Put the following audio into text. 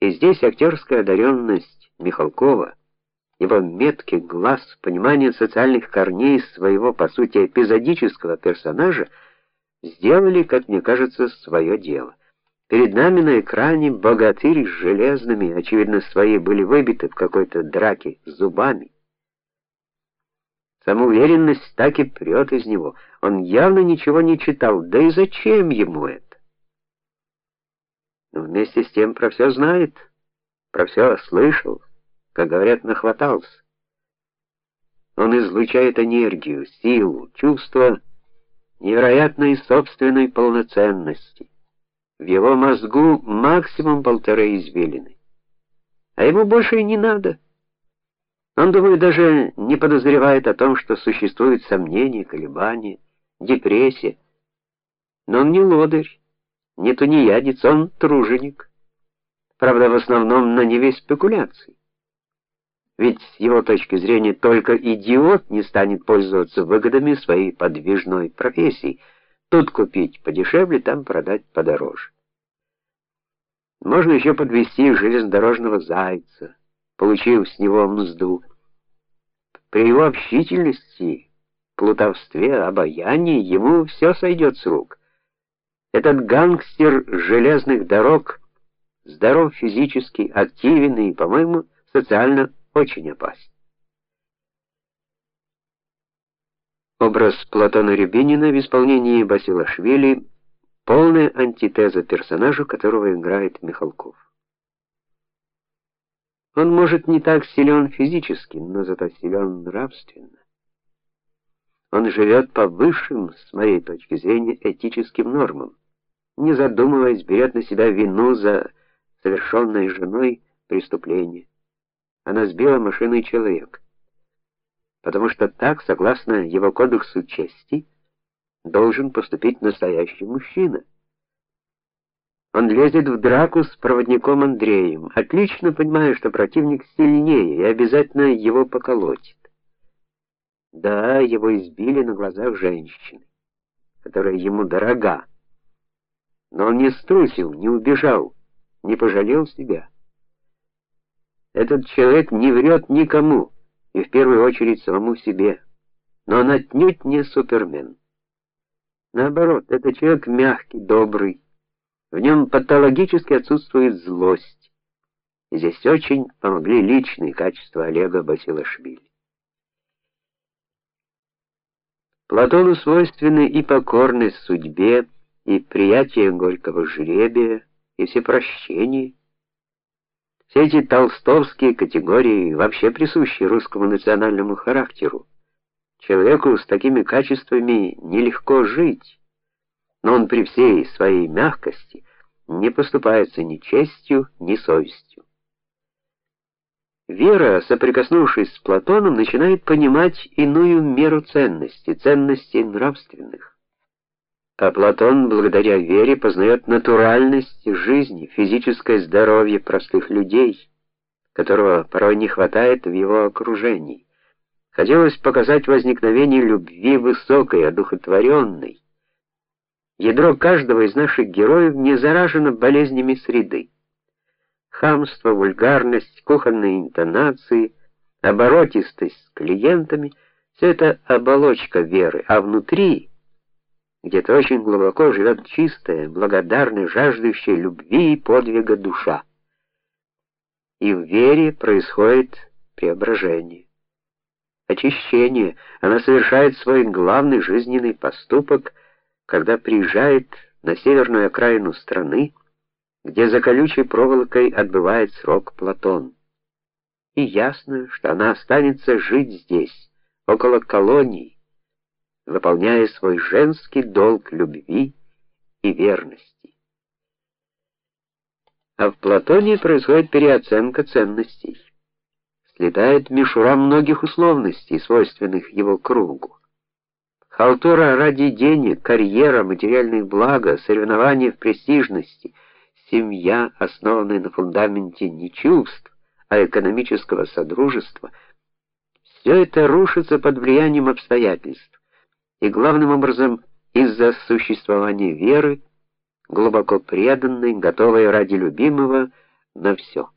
И здесь актерская одаренность Михалкова, его меткий глаз, понимание социальных корней своего по сути эпизодического персонажа сделали, как мне кажется, свое дело. Перед нами на экране богатырь с железными, очевидно, свои были выбиты в какой-то драке зубами. Самоуверенность так и прет из него. Он явно ничего не читал, да и зачем ему это? Но вместе с тем про все знает, про все слышал, как говорят, нахватался. Он излучает энергию, силу, чувство невероятной собственной полноценности. В его мозгу максимум полторы извилины. А ему больше и не надо. Он, думаю, даже не подозревает о том, что существуют сомнения, колебания, депрессия. Но он не лодырь, не тунеядец, он труженик. Правда, в основном на неве спекуляций. Ведь с его точки зрения только идиот не станет пользоваться выгодами своей подвижной профессии. Тут купить подешевле, там продать подороже. Можно еще подвести железнодорожного зайца, получив с него мзду. При его общительности, плутовстве, обаянии ему все сойдет с рук. Этот гангстер железных дорог здоров физически, активен и, по-моему, социально очень опасен. Образ Платона Рябинина в исполнении Басилашвили полная антитеза персонажу, которого играет Михалков. Он может не так силен физически, но зато силен нравственно. Он живет по высшим, с моей точки зрения, этическим нормам, не задумываясь, берет на себя вину за совершенное женой преступление. Она сбила машиной человека. Потому что так, согласно его кодексу чести, должен поступить настоящий мужчина. Он лезет в драку с проводником Андреем, отлично понимая, что противник сильнее и обязательно его поколотит. Да, его избили на глазах женщины, которая ему дорога. Но он не струсил, не убежал, не пожалел себя. Этот человек не врет никому, и в первую очередь самому себе. Но он отнюдь не супермен. Наоборот, это человек мягкий, добрый. В нем патологически отсутствует злость. Здесь очень помогли личные качества Олега Басилашвили. Платону свойственны и покорность судьбе, и приятие горького жребия, и всепрощение. Все эти толстовские категории вообще присущи русскому национальному характеру. Человеку с такими качествами нелегко жить, но он при всей своей мягкости не поступается ни честью, ни совестью. Вера, соприкоснувшись с Платоном, начинает понимать иную меру ценностей, ценностей нравственных. А Платон, благодаря вере, познает натуральность жизни, физическое здоровье простых людей, которого порой не хватает в его окружении. Хотелось показать возникновение любви высокой, одухотворенной. Ядро каждого из наших героев не заражено болезнями среды. Хамство, вульгарность, кухонные интонации, оборотистость с клиентами все это оболочка веры, а внутри где-то очень глубоко живет чистая, благодарная, жаждущая любви и подвига душа. И в вере происходит преображение очищение. Она совершает свой главный жизненный поступок, когда приезжает на северную окраину страны, где за колючей проволокой отбывает срок Платон. И ясно, что она останется жить здесь, около колоний, выполняя свой женский долг любви и верности. А в Платоне происходит переоценка ценностей слетает мишура многих условностей, свойственных его кругу. Халтура ради денег, карьера, материальные блага, соревнования в престижности, семья, основанная на фундаменте не чувств, а экономического содружества, все это рушится под влиянием обстоятельств, и главным образом из-за существования веры, глубоко преданной, готовой ради любимого на все.